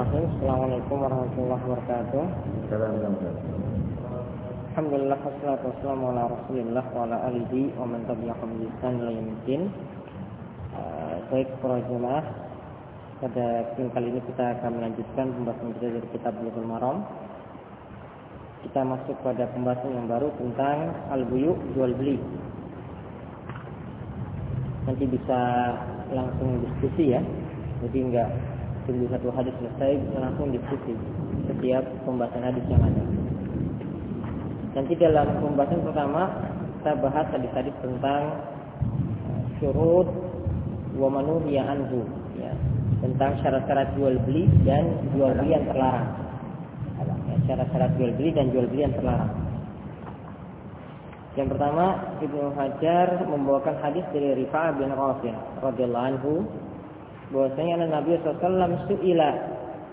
Bismillahirrahmanirrahim. Assalamualaikum warahmatullahi wabarakatuh. Alhamdulillah wassalatu wassalamu ala Rasulillah wa ala alihi wa man tabi'ahum bi ihsan ila yaumil uh, Baik para jemaah, pada kesempatan kali ini kita akan melanjutkan pembahasan kita dari kitab Bulughul Maram. Kita masuk pada pembahasan yang baru tentang al-buyu jual beli. Nanti bisa langsung diskusi ya. Jadi enggak satu hadis selesai langsung diskusi setiap pembahasan hadis yang ada. Nanti dalam pembahasan pertama kita bahas hadis-hadis tentang uh, syurut wa manuhiya anhu ya tentang syarat-syarat jual beli dan jual beli yang terlarang. Ya, syarat-syarat jual beli dan jual beli yang terlarang. Yang pertama Ibnu Hajar membawakan hadis dari Rifa'ah bin Rafi' radhiyallahu anhu bahwasanya Nabi SAW suila.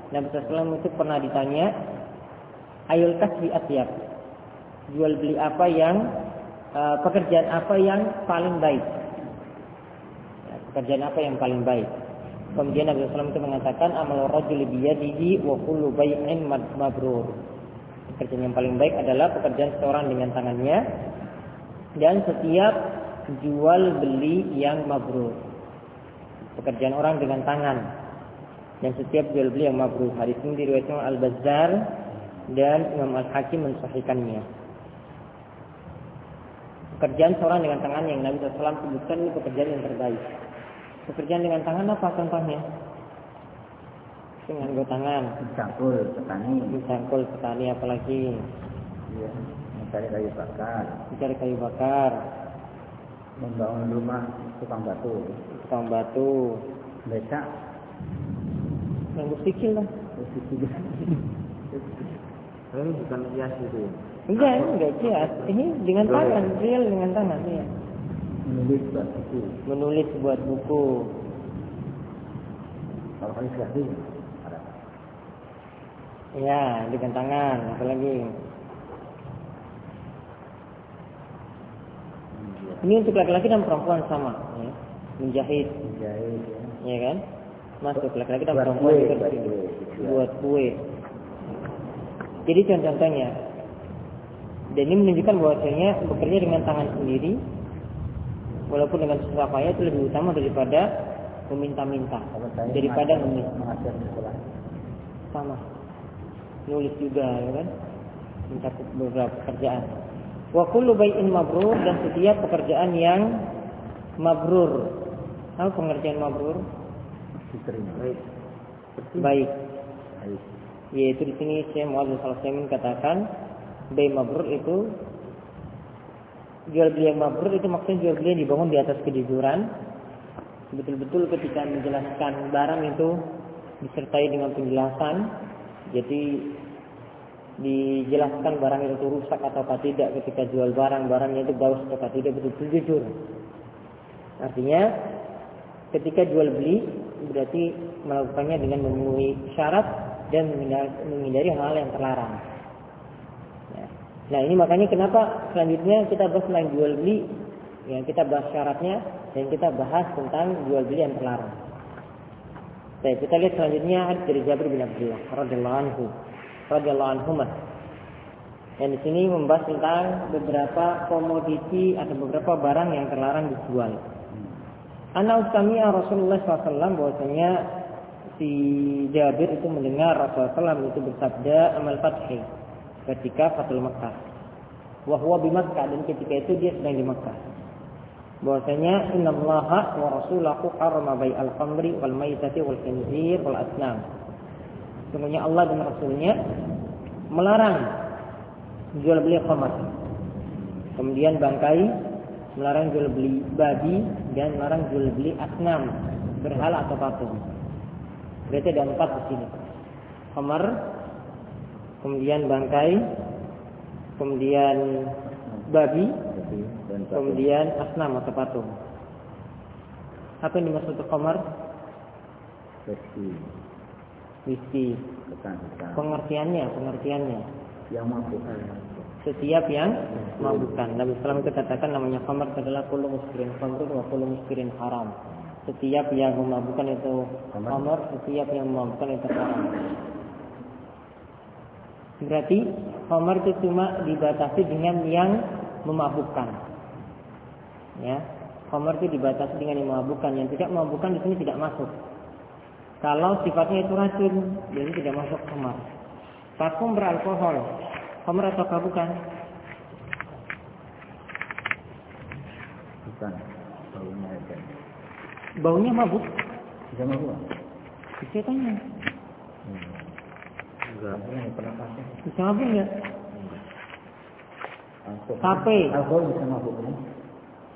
Nabi SAW itu pernah ditanya ayul kasbi atyab? Jual beli apa yang uh, pekerjaan apa yang paling baik? Ya, pekerjaan apa yang paling baik? Kemudian Nabi SAW itu mengatakan amal rajul biyadihi wa kullu bai'in mabrur. Pekerjaan yang paling baik adalah pekerjaan seorang dengan tangannya dan setiap jual beli yang mabrur pekerjaan orang dengan tangan dan setiap jual beli yang mabrur. Hadis ini diriwayatkan Al Bazzar dan Imam Al Hakim mensahihkannya. Pekerjaan seorang dengan tangan yang Nabi SAW sebutkan ini pekerjaan yang terbaik. Pekerjaan dengan tangan apa contohnya? Dengan tangan. Mencangkul petani. Mencangkul petani apalagi? Iya. Mencari kayu bakar. Mencari kayu bakar. Membangun rumah tukang batu. Tukang batu. Becak. Yang berpikir lah. Ini bukan hias itu ya? Enggak, enggak kias. Ini dengan tangan, real dengan tangan ya. Menulis buat buku. Menulis buat buku. Kalau sekali ada. Ya, dengan tangan, apalagi. Ini untuk laki-laki dan perempuan sama, ya. menjahit, Menjahit ya. ya kan? Masuk laki-laki dan Buat perempuan kue, juga buat kue. buat kue. Jadi contoh-contohnya, dan ini menunjukkan bahwasanya bekerja dengan tangan sendiri, walaupun dengan susah payah itu lebih utama daripada meminta-minta, daripada meminta. sama nulis juga ya kan mencakup beberapa pekerjaan wa kullu bai'in mabrur dan setiap pekerjaan yang mabrur. Apa pengertian mabrur? Diterima. baik. Baik. Baik. yaitu di sini saya Muhammad Sallallahu katakan bai mabrur itu jual beli yang mabrur itu maksudnya jual beli yang dibangun di atas kejujuran. Betul-betul ketika menjelaskan barang itu disertai dengan penjelasan jadi dijelaskan barang itu rusak atau tidak ketika jual barang barangnya itu bagus atau tidak betul-betul jujur artinya ketika jual beli berarti melakukannya dengan memenuhi syarat dan menghindari hal-hal yang terlarang Ya. nah ini makanya kenapa selanjutnya kita bahas tentang jual beli yang kita bahas syaratnya dan kita bahas tentang jual beli yang terlarang Baik, kita lihat selanjutnya dari Jabir bin Abdullah radhiyallahu anhu. Radhiyallahu anhu. Dan di sini membahas tentang beberapa komoditi atau beberapa barang yang terlarang dijual. Ana ustamia Rasulullah SAW bahwasanya si Jabir itu mendengar Rasulullah SAW itu bersabda amal fathi ketika Fatul Makkah. Wahwa di Makkah dan ketika itu dia sedang di Makkah bahwasanya innallaha wa rasulahu harrama bai'al khamri wal maitati wal khinzir wal asnam. Sungguhnya Allah dan Rasulnya melarang jual beli khamar. Kemudian bangkai melarang jual beli babi dan melarang jual beli asnam berhala atau patung. Berarti ada empat di sini. Khamar, kemudian bangkai, kemudian babi, kemudian asnam atau patung. Apa yang dimaksud khamar? Kesan-kesan Pengertiannya, pengertiannya. yang mampu. Setiap yang mabukan. Nabi SAW itu katakan namanya khamar adalah kullu muskirin khamrun wa kullu muskirin haram. Setiap yang memabukkan itu Khamar. khamar, setiap yang memabukkan itu haram. Berarti khamar itu cuma dibatasi dengan yang memabukkan. Ya, khamar itu dibatasi dengan yang memabukkan. Yang tidak memabukkan di sini tidak masuk. Kalau sifatnya itu racun, jadi tidak masuk khamar. Parfum beralkohol, khamar atau bukan? Bukan. Baunya ada. Baunya mabuk. Bisa mabuk? Saya tanya, Enggak. Bisa mabuk nggak? Alkohol. Tape. Alkohol bisa mabuk kan?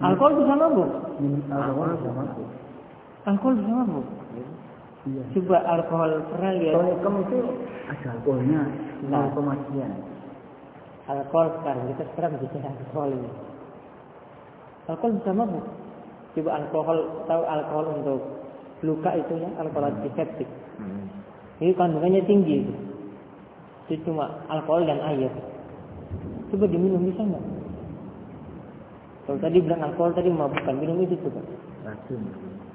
Alkohol bisa mabuk. Alkohol bisa mabuk. Alkohol bisa mabuk. Iya. Coba alkohol pernah lihat Tonikum itu ada alkoholnya Nah. 0, sekian. alkohol sekarang kita sekarang bicara alkohol ini. Alkohol bisa mabuk. Coba alkohol tahu alkohol untuk luka itu ya alkohol antiseptik. Hmm. Ini kandungannya tinggi itu. Itu cuma alkohol dan air. Coba diminum bisa nggak? Kalau tadi bilang alkohol tadi memabukkan, minum itu coba. Racun.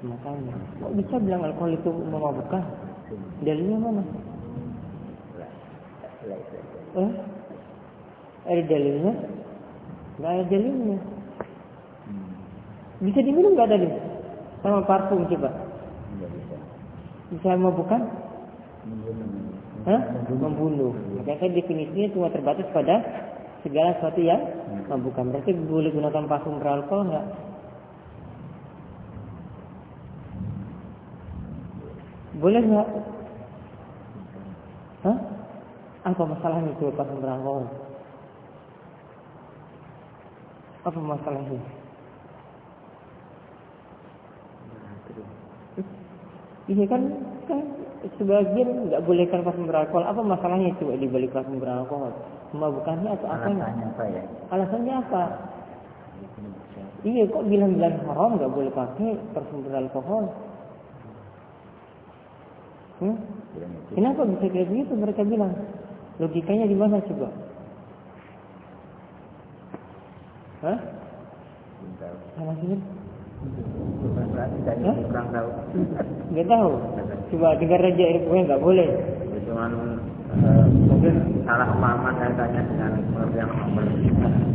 Makanya, kok bisa bilang alkohol itu memabukkan? Dalilnya mana? Eh? Ada dalilnya? Nggak ada dalilnya. Bisa diminum nggak dalil? Sama parfum coba. Bisa. Memabukkan? Hah? Membunuh. Makanya kan definisinya cuma terbatas pada segala sesuatu yang memabukkan. Berarti boleh gunakan parfum beralkohol nggak? Boleh nggak? Hah? Apa masalahnya itu parfum beralkohol? Apa masalahnya? Iya kan, kan sebagian nggak bolehkan parfum beralkohol. Apa masalahnya coba dibalik parfum beralkohol? Memabukkannya atau apa? Alasannya apa ya? Alasannya apa? Iya kok bilang-bilang haram nggak boleh pakai parfum beralkohol? Hmm? Kenapa bisa kayak begitu mereka bilang? Logikanya di mana coba? Hah? Saya kurang tahu. Nggak tahu. Coba dengar aja pokoknya nggak boleh. Ya, Cuman eh, mungkin salah pemahaman kaitannya dengan pengertian homer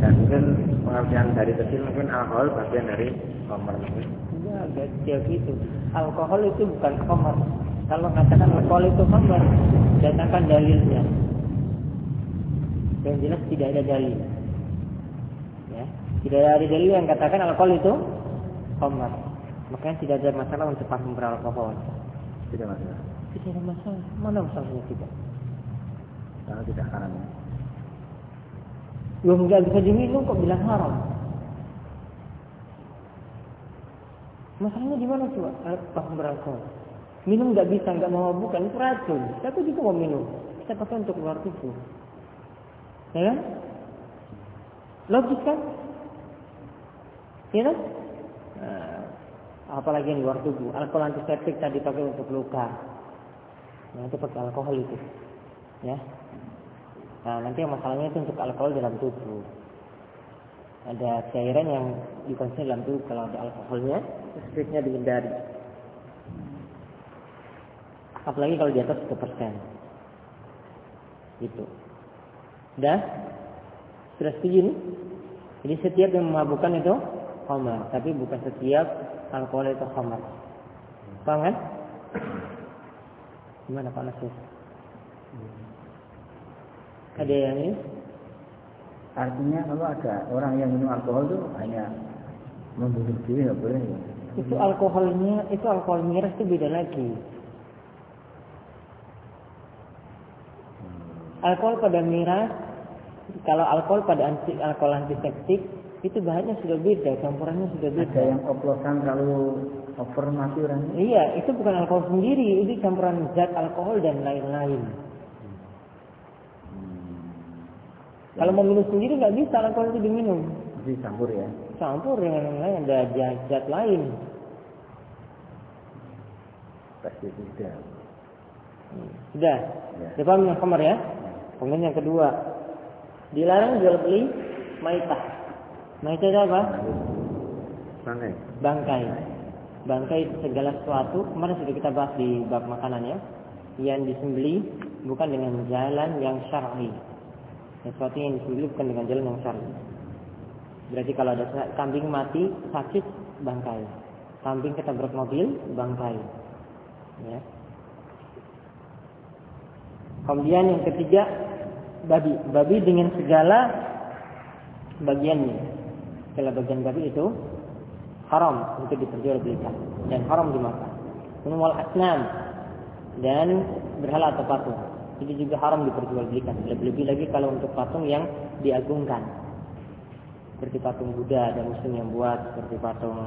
dan mungkin pengertian dari kecil mungkin alkohol bagian dari mungkin. Enggak, enggak setiap itu. Alkohol itu bukan khamar. Kalau katakan alkohol itu khamar, datangkan dalilnya. Yang jelas tidak ada dalil. Ya, tidak ada dalil yang katakan alkohol itu khamar. Makanya tidak ada masalah untuk parfum beralkohol. Tidak masalah. Tidak ada masalah. Mana masalahnya tidak? Kalau tidak haram ya. Belum nggak bisa diminum kok bilang haram. Masalahnya di mana coba? Al- Parfum beralkohol. Minum nggak bisa, nggak mau bukan itu racun. Siapa juga mau minum? Kita pakai untuk luar tubuh. Ya kan? Logis kan? Ya kan? Nah, apalagi yang luar tubuh. Alkohol antiseptik tadi pakai untuk luka. Nah, itu pakai alkohol itu. Ya. Nah, nanti yang masalahnya itu untuk alkohol dalam tubuh. Ada cairan yang dikonsumsi dalam tubuh kalau ada alkoholnya, sebaiknya dihindari. Apalagi kalau di atas 1 persen. Gitu. Dah? Sudah setuju nih? Jadi setiap yang memabukkan itu khamar, tapi bukan setiap alkohol itu khamar. Paham kan? Gimana Pak Nasir? Ada yang ini? Artinya kalau ada orang yang minum alkohol itu hanya membunuh diri nggak boleh ya. Itu alkoholnya, itu alkohol miras itu beda lagi. Alkohol pada miras, kalau alkohol pada anti, alkohol antiseptik itu bahannya sudah beda, campurannya sudah beda. Ada yang oplosan kalau over mati orangnya. Iya, itu bukan alkohol sendiri, itu campuran zat alkohol dan lain-lain. Kalau mau minum sendiri nggak bisa alkohol itu diminum. Jadi campur ya. Campur dengan yang lain, ada zat, zat lain. Pasti tidak. Sudah. Ya. Paham yang kamar ya? Kemudian yang kedua, dilarang jual beli maitah. Maitah itu apa? Bangkai. Bangkai. bangkai segala sesuatu kemarin sudah kita bahas di bab makanannya yang disembeli bukan dengan jalan yang syar'i sesuatu yang disembeli bukan dengan jalan yang syar'i berarti kalau ada kambing mati sakit bangkai kambing ketabrak mobil bangkai ya kemudian yang ketiga babi babi dengan segala bagiannya segala bagian babi itu haram untuk diperjualbelikan dan haram dimakan. Wal asnam dan berhala atau patung. Itu juga haram diperjualbelikan. Lebih-lebih lagi kalau untuk patung yang diagungkan. Seperti patung Buddha dan Muslim yang buat, seperti patung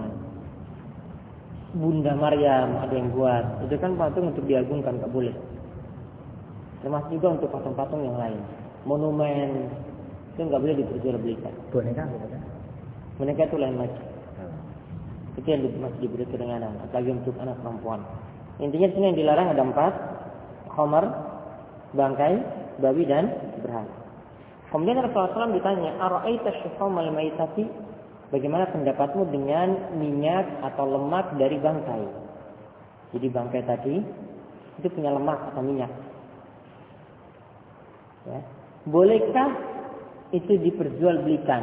Bunda Maryam ada yang buat. Itu kan patung untuk diagungkan, tak boleh. Termasuk juga untuk patung-patung yang lain. Monumen itu nggak boleh diperjualbelikan. Boneka kan? Boneka itu lain lagi. Itu yang masih diberi keringanan, apalagi untuk anak perempuan. Intinya sini yang dilarang ada empat, homer, bangkai, babi dan berhala. Kemudian Rasulullah SAW ditanya, Ara'aita syufamal maitati, bagaimana pendapatmu dengan minyak atau lemak dari bangkai? Jadi bangkai tadi itu punya lemak atau minyak. Ya. Bolehkah itu diperjualbelikan?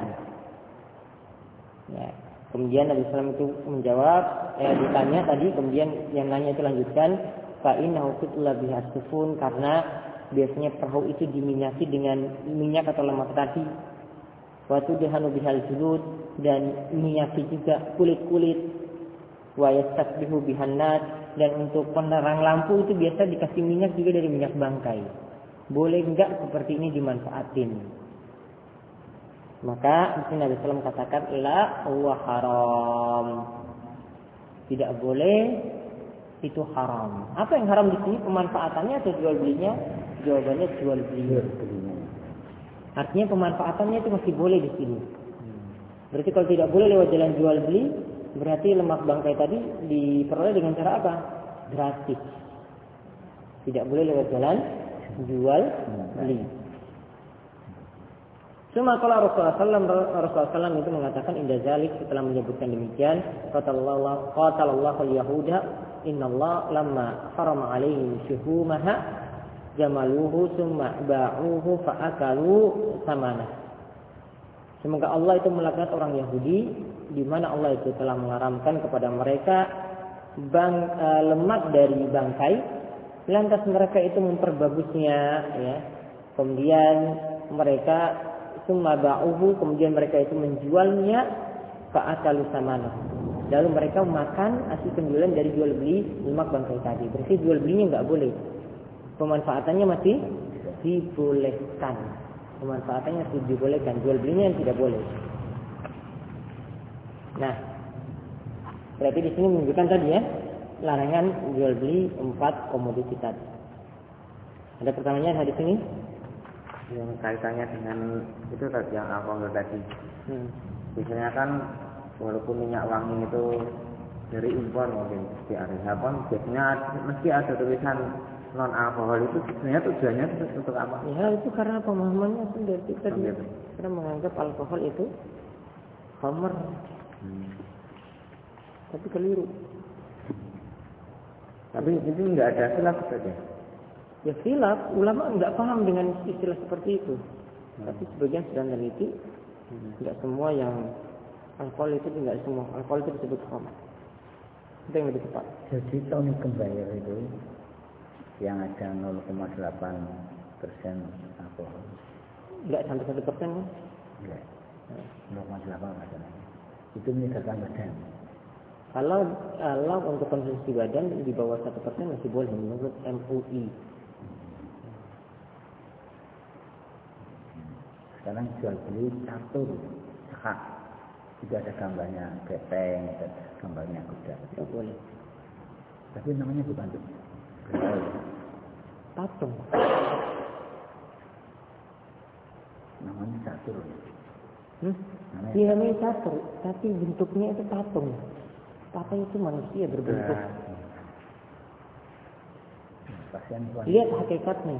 Ya. Kemudian Nabi SAW itu menjawab, eh, ditanya tadi, kemudian yang nanya itu lanjutkan, fa'innahu kutla bihasufun, karena biasanya perahu itu diminyaki dengan minyak atau lemak tadi. Waktu dihanu bihal julud, dan minyaki juga kulit-kulit. Wa yastakbihu bihanat, dan untuk penerang lampu itu biasa dikasih minyak juga dari minyak bangkai. Boleh enggak seperti ini dimanfaatin? Maka di sini Nabi SAW katakan la huwa haram. Tidak boleh itu haram. Apa yang haram di sini? Pemanfaatannya atau jual belinya? Jawabannya jual beli. Artinya pemanfaatannya itu masih boleh di sini. Berarti kalau tidak boleh lewat jalan jual beli, berarti lemak bangkai tadi diperoleh dengan cara apa? Gratis. Tidak boleh lewat jalan jual beli. Cuma kalau Rasulullah SAW, Rasulullah SAW itu mengatakan indah zalik setelah menyebutkan demikian, qatalallahu qatalallahu yahuda Allah lamma haram alaihim syuhumaha jamaluhu summa ba'uhu fa'akalu samana. Semoga Allah itu melakukan orang Yahudi di mana Allah itu telah mengharamkan kepada mereka bang, e, lemak dari bangkai lantas mereka itu memperbagusnya ya kemudian mereka summa ba'uhu kemudian mereka itu menjualnya fa'akalu samana. Lalu mereka makan hasil penjualan dari jual beli lemak bangkai tadi. Berarti jual belinya nggak boleh. Pemanfaatannya masih dibolehkan. Pemanfaatannya masih dibolehkan. Jual belinya yang tidak boleh. Nah, berarti di sini menunjukkan tadi ya larangan jual beli empat komoditi tadi. Ada pertanyaannya hadis ini? yang kaitannya dengan itu tadi yang alkohol tadi. Hmm. Biasanya kan walaupun minyak wangi itu dari impor mungkin di area pun biasanya mesti ada tulisan non alkohol itu sebenarnya tujuannya untuk apa? Ya itu karena pemahamannya sendiri kita oh, gitu. karena menganggap alkohol itu homer. Hmm. Tapi keliru. Tapi itu enggak ada khilaf saja. Ya khilaf, ulama nggak paham dengan istilah seperti itu. Hmm. Tapi sebagian sudah meneliti, tidak semua yang alkohol itu tidak semua alkohol itu disebut khamr. Itu yang lebih tepat. Jadi tahun kembali itu yang ada 0,8 persen alkohol. Enggak sampai satu persen? Enggak. 0,8 persen. Itu meningkatkan badan. Kalau kalau untuk konsumsi badan di bawah satu persen masih boleh menurut MUI. sekarang jual beli catur hak juga ada gambarnya gepeng ada gambarnya kuda. Tidak boleh. Tapi namanya bukan itu patung. Namanya catur hmm? namanya, ya, namanya catur tapi bentuknya itu patung patung itu manusia berbentuk. Lihat hakikatnya.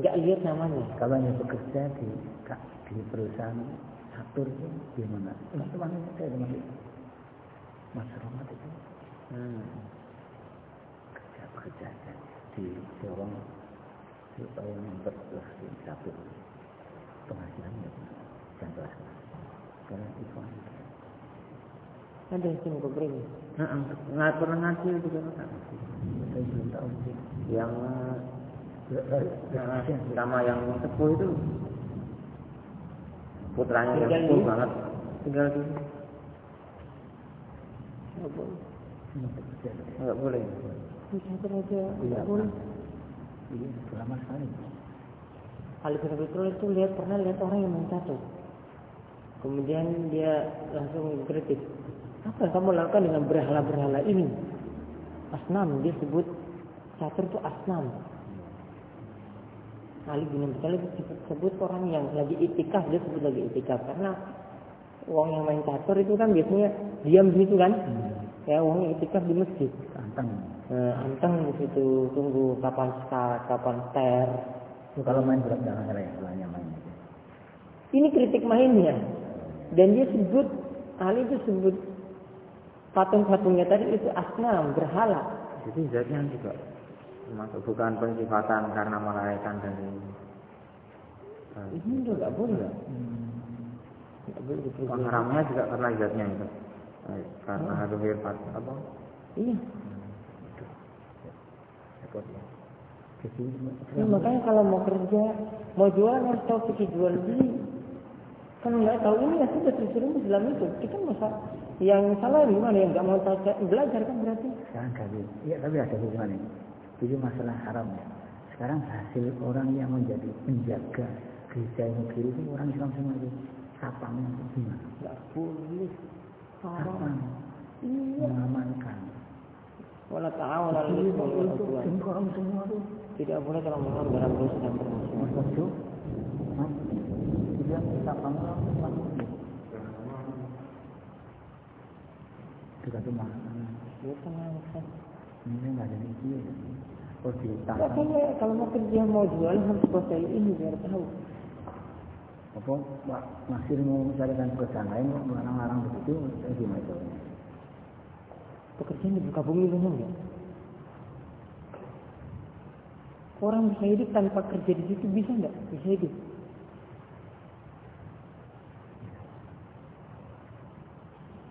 Nggak lihat namanya. Kalau yang bekerja di di perusahaan Satur itu gimana? Teman-teman saya teman Mas Romat itu. Hmm. kerja bekerja di dorong supaya memperluas satu penghasilannya plasma karena itu ada yang sini beri. Nggak pernah ngaji itu kan saya belum tahu. Sih yang sama yang sepuh itu. Putranya yang sepuh banget. tinggal di nggak boleh. Nggak boleh. bisa aja Iya, nggak boleh iya lama sekali. Ali bin Abi Thalib itu lihat pernah lihat orang yang main catur. Kemudian dia langsung kritik. Apa yang kamu lakukan dengan berhala-berhala ini? Asnam, dia sebut catur itu asnam. Ali bin Abi Thalib sebut, sebut orang yang lagi itikaf, dia sebut lagi itikaf karena uang yang main catur itu kan biasanya diam di situ kan. Ya, uangnya itikaf di masjid. tantang Nah, anteng di situ tunggu kapan start, kapan ter. kalau main berat jangan ya main aja Ini kritik mainnya. Dan dia sebut, Ali itu sebut patung-patungnya tadi itu asnam, berhala. jadi zatnya juga termasuk bukan pensifatan karena melarikan dari Ini udah nggak boleh. hmm. Dipelajari. pengharamnya juga karena zatnya itu karena ada firman apa Iya. repot ya Ya, makanya kalau mau kerja, mau jual harus tahu fikih jual beli. Kalau nggak tahu ini ya sudah disuruh Islam itu. Kita masa yang salah gimana yang nggak mau tahu belajar kan berarti. sekarang kali iya tapi ada hubungannya itu masalah haram ya. Sekarang hasil orang yang menjadi penjaga gereja negeri itu orang Islam semua itu. Sapangnya itu gimana? Nggak boleh. Haram. Iya. mengamankan. Wala ta'awun al itu wal itu orang semua tuh Tidak boleh kalau melanggar dosa dan Ojo dia sapangnya juga cuma Ya tenang kan. ini nggak ada isi oh Makanya kalau mau kerja mau jual harus kuasai ini biar tahu. apa Pak masih mau mencarikan pekerjaan lain kok melarang-larang begitu saya gimana itu Pekerjaan di buka bumi benar nggak? Orang bisa hidup tanpa kerja di situ bisa nggak? Bisa hidup.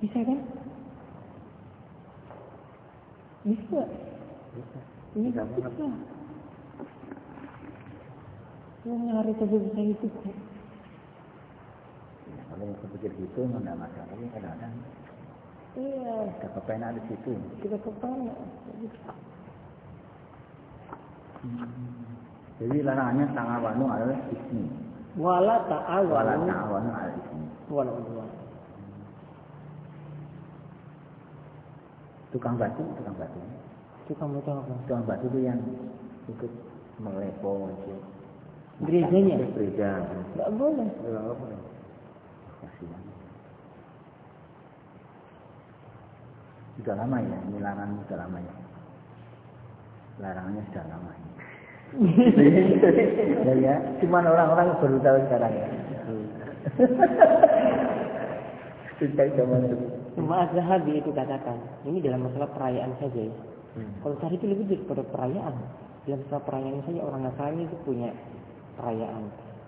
Bisa kan? Bisa. Ini Bisa bisa. banget. Yang nyari saja bisa hidup. ya, kalau yang kepikir gitu nggak masalah tapi kadang-kadang Iya. ada kepenak di situ Kita kepala. jadi larangannya tangawanu adalah ismi Wala wala ta'awanu. ta'awanu al ismi Wala udwan. Tukang batu tukang batu Tukang baca apa? tukang batu itu yang ikut melepo itu Gerejanya? gereja Nggak boleh. Ya, nggak boleh. kasihan sudah lama ya ini larangan sudah lama ya larangannya sudah lama ya ya, ya. cuman orang-orang baru tahu sekarang ya sejak zaman itu Cuma Zahabi itu katakan, ini dalam masalah perayaan saja ya. Kalau tadi itu lebih daripada perayaan. Dalam masalah perayaan saja orang Nasrani itu punya perayaan.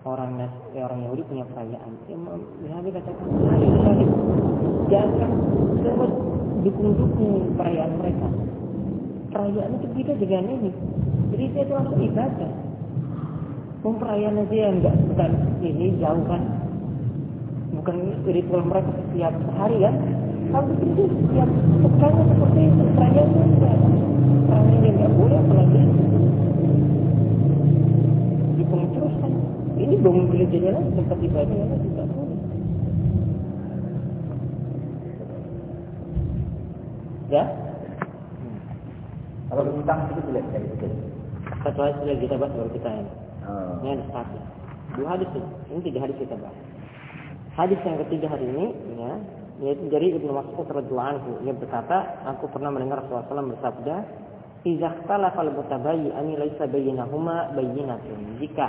Orang Nas eh, orang Yahudi punya perayaan. Imam Zahabi katakan, ayo jangan terus dukung-dukung perayaan mereka. Perayaan itu beda dengan ini. Jadi saya itu langsung ibadah. Mau perayaan aja yang enggak bukan ini jauh kan bukan ritual mereka setiap hari kan kalau itu setiap pekan seperti itu. Enggak perayaan yang nggak boleh apalagi dibangun terus kan. Ini bangun gerejanya lagi tempat ibadahnya lagi juga boleh. Ya? Kalau utang itu tidak bisa dihitung satu hadis lagi kita bahas baru kita ini. Oh. ini ada satu. Dua hadis ini. Ini tiga hadis kita bahas. Hadis yang ketiga hari ini ya yaitu dari Ibnu Mas'ud radhiyallahu anhu ia berkata aku pernah mendengar Rasulullah SAW bersabda idza ikhtalafa al-mutabayyi'ani laisa bainahuma bayyinatun jika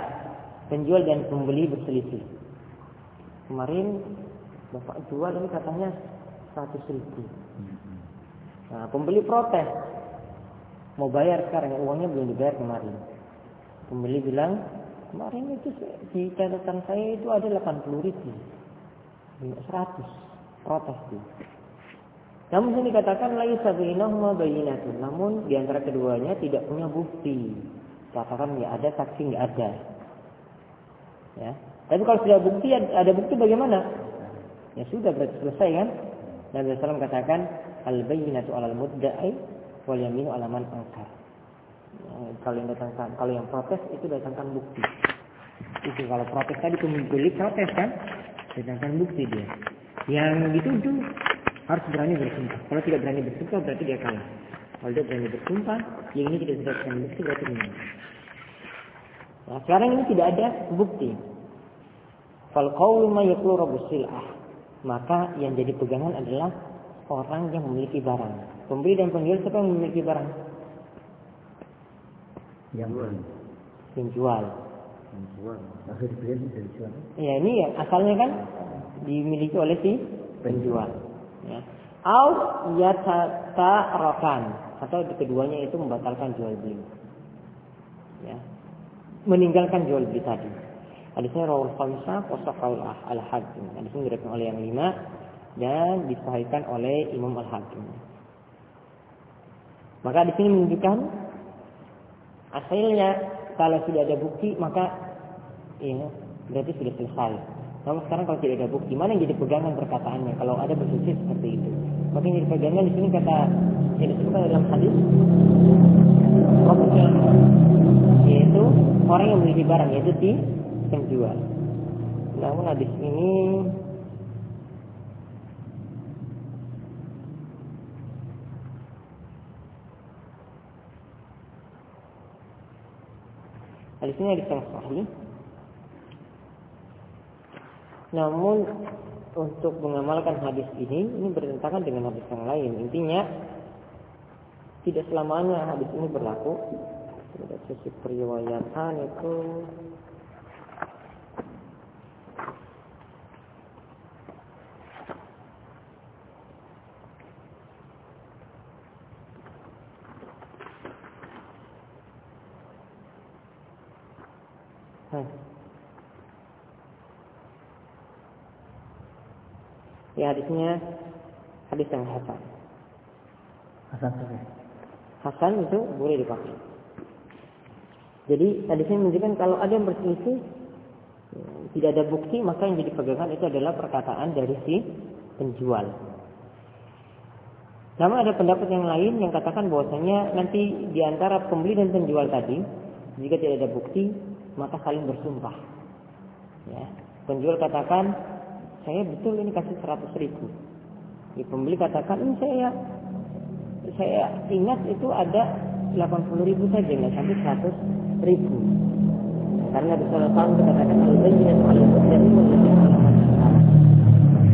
penjual dan pembeli berselisih kemarin bapak jual ini katanya 100 ribu Nah, pembeli protes. Mau bayar sekarang, uangnya belum dibayar kemarin. Pembeli bilang, kemarin itu di catatan saya itu ada 80 ribu. 100. Protes dia. Namun ini dikatakan lagi sabinahuma bayinatun. Namun di antara keduanya tidak punya bukti. Katakan ya ada, saksi nggak ada. Ya. Tapi kalau sudah bukti ada bukti bagaimana? Ya sudah berarti selesai kan? Nabi SAW katakan al bayinatu alal mudda'i wal yaminu ala man angkar. Ya, kalau yang datangkan, kalau yang protes itu datangkan bukti. Itu kalau protes tadi pemilik protes kan, datangkan bukti dia. Yang dituduh harus berani bersumpah. Kalau tidak berani bersumpah berarti dia kalah. Kalau dia berani bersumpah, yang ini tidak sudah berani bukti berarti menang. Nah, sekarang ini tidak ada bukti. Kalau kau ma sil'ah, maka yang jadi pegangan adalah orang yang memiliki barang. Pembeli dan penjual siapa yang memiliki barang? Yang jual. Yang jual. Yang jual. Akhir jual. Ya ini ya asalnya kan dimiliki oleh si penjual ya. Au yata'arakan atau keduanya itu membatalkan jual beli. Ya. Meninggalkan jual beli tadi. Hadisnya rawal khamsah wasaqal al-hakim. Hadisnya diriwayatkan oleh yang lima dan disahihkan oleh Imam Al-Hakim. Maka di sini menunjukkan asalnya kalau sudah ada bukti maka ya berarti sudah selesai. Namun sekarang kalau tidak ada bukti, mana yang jadi pegangan perkataannya? Kalau ada bersuci seperti itu, maka yang jadi pegangan di sini kata yang disebutkan dalam hadis, yaitu orang yang memiliki barang yaitu si penjual. Namun hadis ini Hadis ini hadis yang sahih namun untuk mengamalkan hadis ini ini bertentangan dengan hadis yang lain. Intinya tidak selamanya hadis ini berlaku. Dari sisi periwayatan itu Hmm. Ya hadisnya hadis yang hasan. Hasan Hasan itu boleh dipakai. Jadi hadisnya menunjukkan kalau ada yang berselisih tidak ada bukti maka yang jadi pegangan itu adalah perkataan dari si penjual. Namun ada pendapat yang lain yang katakan bahwasanya nanti di antara pembeli dan penjual tadi jika tidak ada bukti maka saling bersumpah. Ya. Penjual katakan saya betul ini kasih 100 ribu. Ya, pembeli katakan ini saya saya ingat itu ada 80 ribu saja nggak sampai 100 ribu. Karena di salah satu dikatakan al-bayyinat al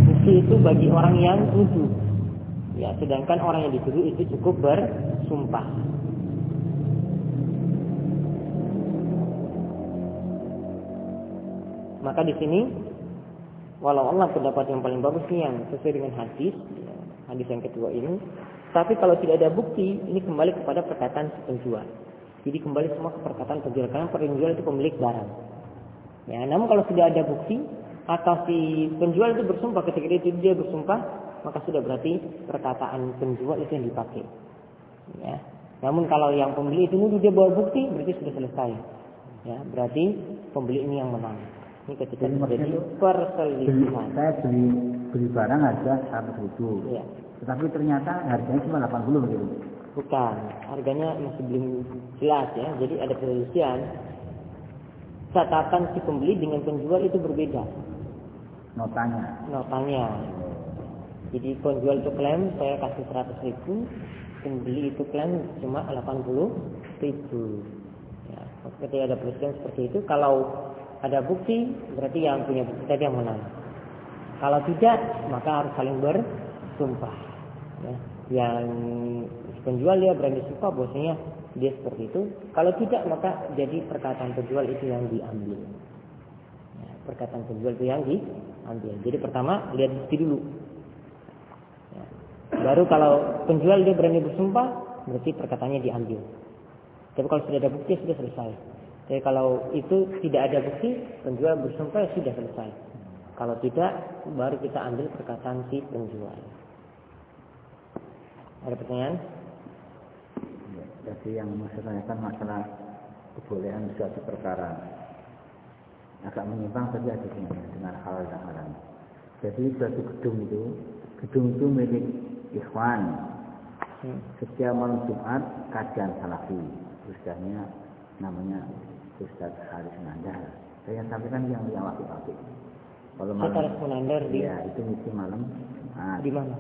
Bukti itu bagi orang yang tujuh. Ya, sedangkan orang yang dituduh itu cukup bersumpah. Maka di sini Walau Allah pendapat yang paling bagus nih yang sesuai dengan hadis, ya, hadis yang kedua ini. Tapi kalau tidak ada bukti, ini kembali kepada perkataan penjual. Jadi kembali semua ke perkataan penjual karena penjual itu pemilik barang. Ya, namun kalau sudah ada bukti atau si penjual itu bersumpah ketika itu dia bersumpah, maka sudah berarti perkataan penjual itu yang dipakai. Ya. Namun kalau yang pembeli itu nuduh dia bawa bukti, berarti sudah selesai. Ya, berarti pembeli ini yang menang. Ini ketika Jadi terjadi perselisihan. Saya beli beli barang harga seratus ribu. Ya. Tetapi ternyata harganya cuma 80 begitu. Bukan, harganya masih belum jelas ya. Jadi ada perselisihan. Catatan si pembeli dengan penjual itu berbeda. Notanya. Notanya. Jadi penjual itu klaim saya kasih seratus ribu, pembeli itu klaim cuma 80 ribu. Ya, ketika ada perselisihan seperti itu, kalau ada bukti, berarti yang punya bukti tadi yang menang. Kalau tidak, maka harus saling bersumpah. Ya. Yang penjual dia berani sumpah bahwasanya dia seperti itu. Kalau tidak, maka jadi perkataan penjual itu yang diambil. Ya, perkataan penjual itu yang diambil. Jadi pertama lihat bukti dulu. Ya. Baru kalau penjual dia berani bersumpah, berarti perkataannya diambil. Tapi kalau sudah ada bukti sudah selesai. Jadi kalau itu tidak ada bukti, penjual bersumpah ya sudah selesai. Kalau tidak, baru kita ambil perkataan si penjual. Ada pertanyaan? Ya, jadi yang maksudnya kan masalah kebolehan suatu perkara agak menyimpang tapi ada dengan hal dan haram. Jadi suatu gedung itu, gedung itu milik ikhwan. Hmm. Setiap malam Jumat kajian salafi. Ustaznya namanya Ustaz Haris Nandar. Saya sampaikan yang yang waktu-waktu. Kalau malam Haris Nandar di ya itu misi malam Jumat. Di mana?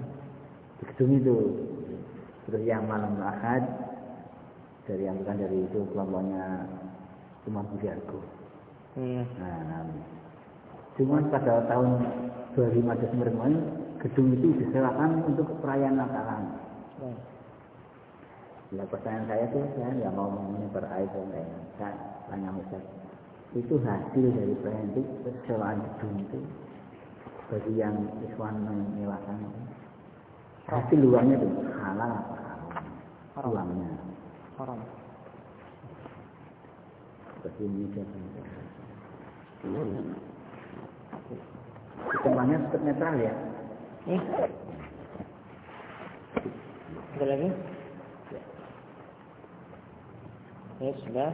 Di gedung itu. Terus yang malam Ahad dari yang bukan dari itu kelompoknya Umar Budiargo. Hmm. Nah, nah, cuman pada tahun 25 Desember kemarin gedung itu disewakan untuk perayaan Natalan. Hmm. Ya pertanyaan saya tuh saya nggak mau menyebar air saya tanya Ustaz. Itu hasil dari itu sewaan gedung itu bagi yang Iswan menyewakan itu. Hasil luarnya itu halal apa haram? Uangnya. Haram. Seperti ini Hitungannya tetap netral ya? Eh. Ada lagi? Ya sudah.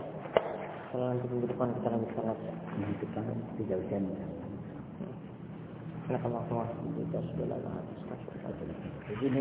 Kalau nanti minggu depan kita lanjutkan lagi. Minggu depan. Nah, kalau semua kita sudah lama. Jadi